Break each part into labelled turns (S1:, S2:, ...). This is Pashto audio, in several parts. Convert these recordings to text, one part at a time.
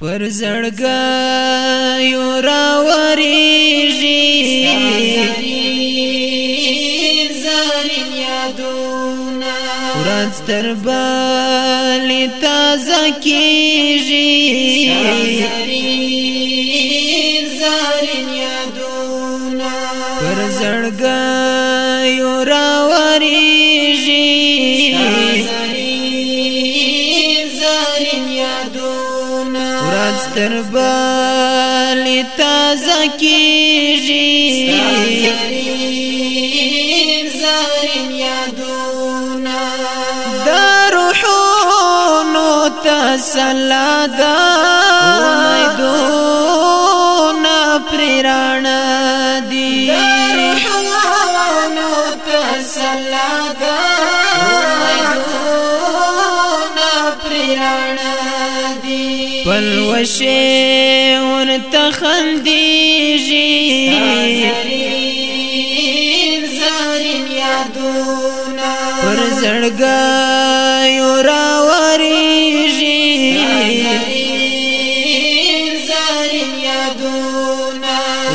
S1: پر زړګا یو راورېږي زارین یادونه قرآن ستر بل تازه کېږي زارین یادونه پر زړګا یو راورېږي دربال تازه کیږي زریم زریم یادونا دا روحونو تسلا دا امیدونا پریرانا دی دا روحونو تسلا دا ولوشي ورته خندېږي پر زړګیو راورېږي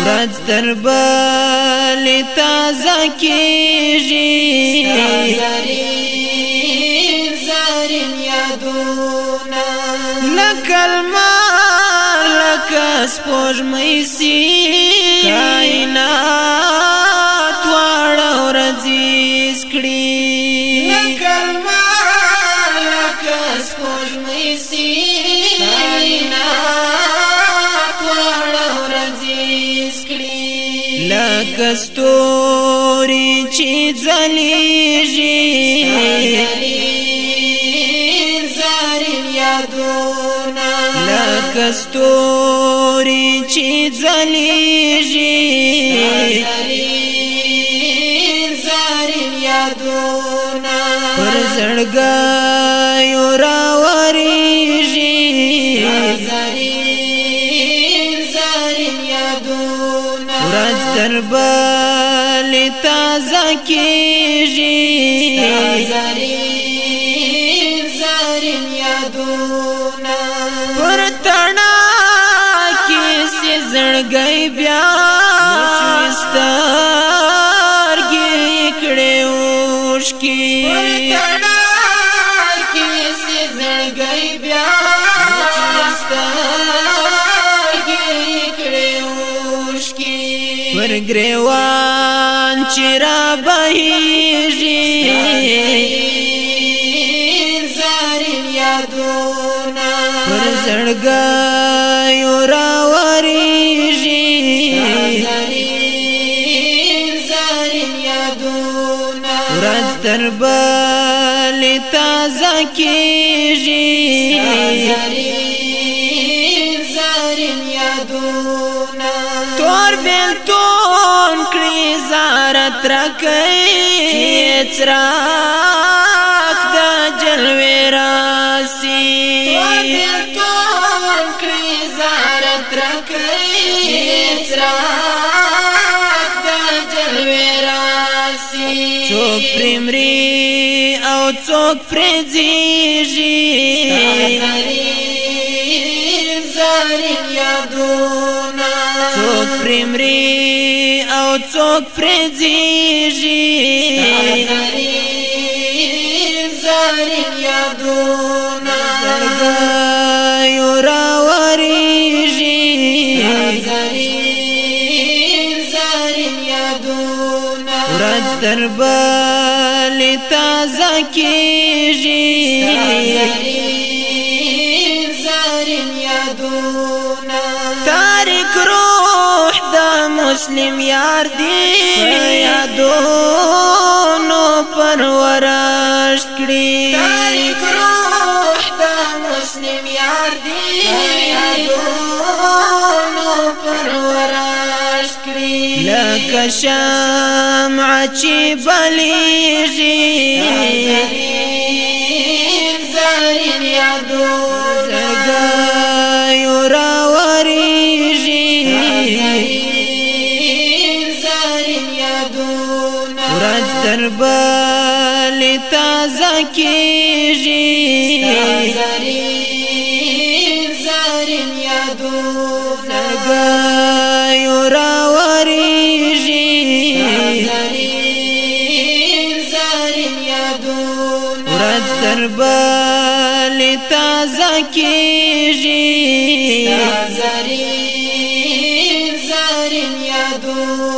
S1: ورځ تر بلې تازه کېږي زرین زرین یادونه کلمه لکه سپوږمۍ سي کائنات واړه ورځي سکړي کلمه لکه سپوږمۍ سي کائنات واړه ورځي سکړي لکه ستوري چې ځلېږي زارین یادو کستوري چې ځلېږي زارین یادونه پر زړګا یو راوريږي زارین زارین یادونه ورځ تر بل تازه کېږي زارین زارین یادونه لګي بیا مستر کې کړي اوش کې ورګریوان چیرې بهيږي زارین یادونه ورزړګ یو را زرین زرین یادونا ورځ تر بلې تازه کېږي زرین زرین یادونا تور بلتون کړي زارت راکې څراغ د جلوې څراغ د جلوې راسي څوک پرمري او څوک پرځيږي زارین یادونه څوک پرمري او څوک پرځيږي زارین یادونه یادونه ورځ در بل تازه کیږي زرین زرین یادونه تاریک روح د مسلم یار دی یادونو پرورش کړی تاریک روح د مسلم یار دی یادونو لکه شمع چې بلیږي زرین زرین یادونه زګایو راوریږي زرین زرین یادونه ورځ تر بلې تازه کېږي دربل تازه کیږي زرین زرین یادو